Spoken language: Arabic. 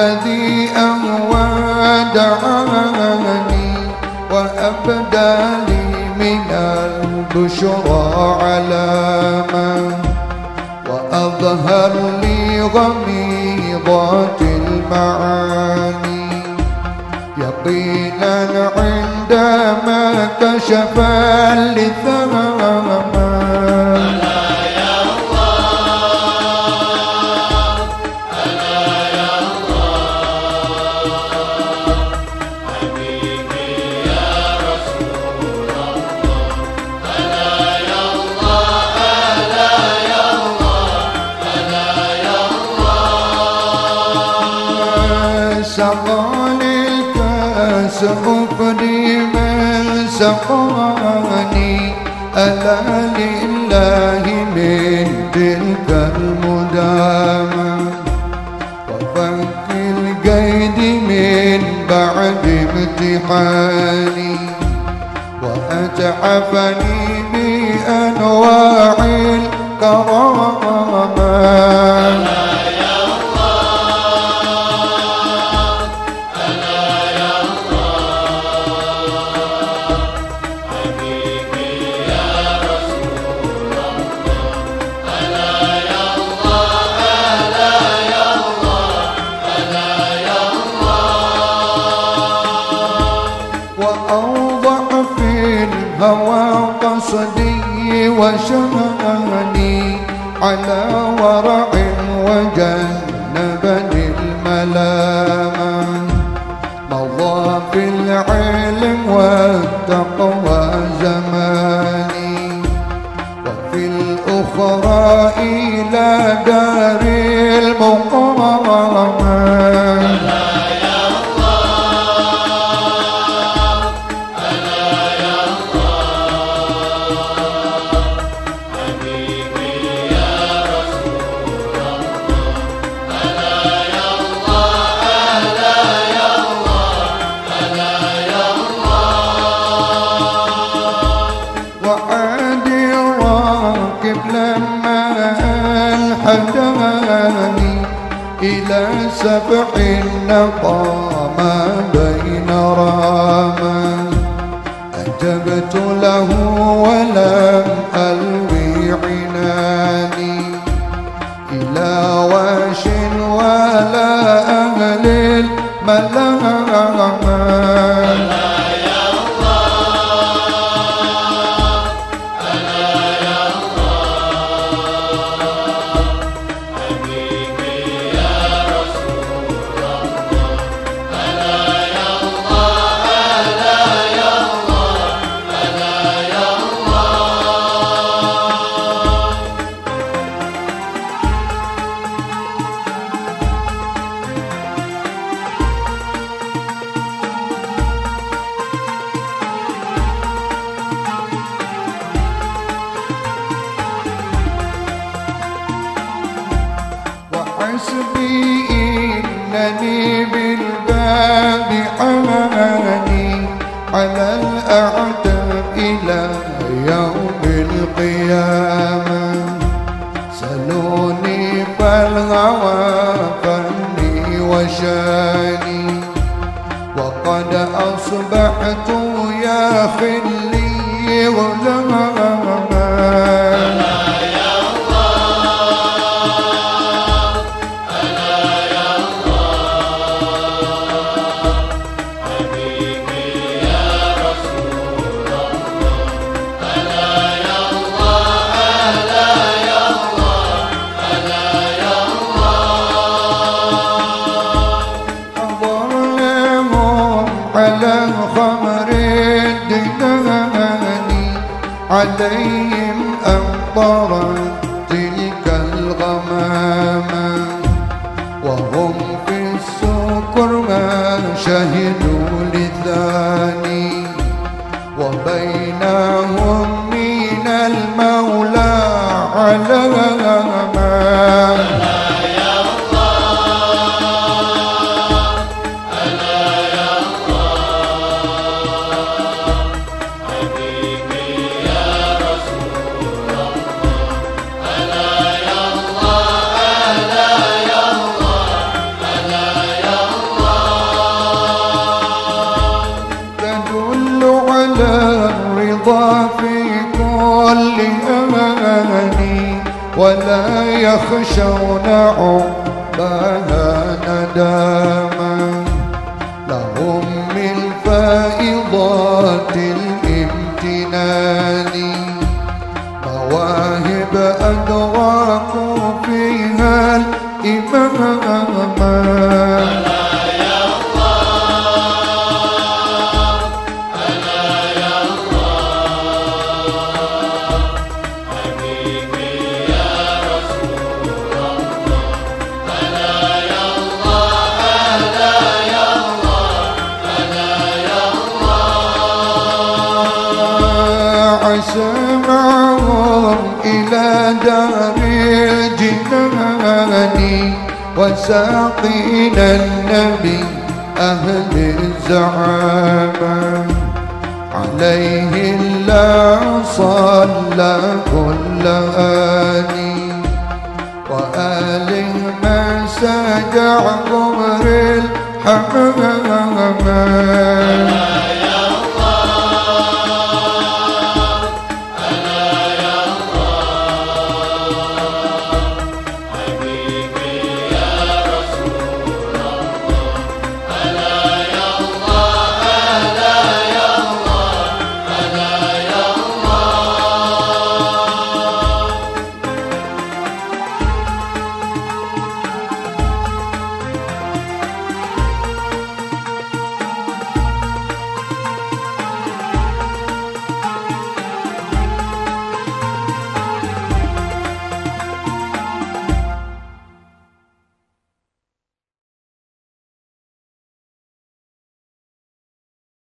الذي أهوى دعاني وأبدى لي من البشرى علامة وأظهر لي غميضات المعاني. يقينا عندما كشف اللثام الكاس أفري من سقاني ألا لله من تلك المدامة. وفك القيد من بعد امتحاني. وأتحفني بأنواع الكرامة. الهوى قصدي وشماني على ورع وجنبني الملامة. مضى في العلم والتقوى زماني. وفي الأخرى إلى دار المقامة إلى سبع إنني بالباب حماني على الأعداء إلى يوم القيامة. سلوني فالهوى فني وشاني. وقد أصبحت يا خلي غلاما خمر الدنان عليهم أمطرت ولا يخشون عقباها نداما. لهم من فائضات الامتنان سمعهم إلى دار الجنان وساقينا النبي أهل الزعامة عليه الله صلى كل آني. وآله ما سجع قمر الحمام.